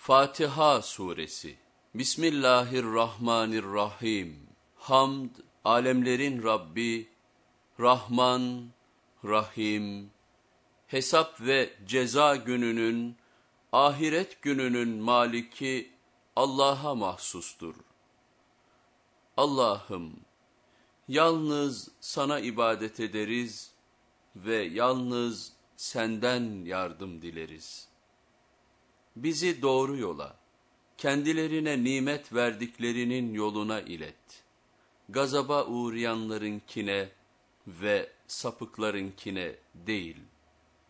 Fatiha Suresi Bismillahirrahmanirrahim Hamd, alemlerin Rabbi, Rahman, Rahim, hesap ve ceza gününün, ahiret gününün maliki Allah'a mahsustur. Allah'ım, yalnız sana ibadet ederiz ve yalnız senden yardım dileriz. Bizi doğru yola, kendilerine nimet verdiklerinin yoluna ilet. Gazaba uğrayanlarınkine ve sapıklarınkine değil.''